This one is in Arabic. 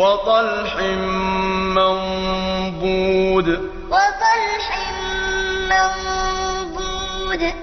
وَطَلْحٍ مَّنضُودٍ وَطَلْحٍ مَّنضُودٍ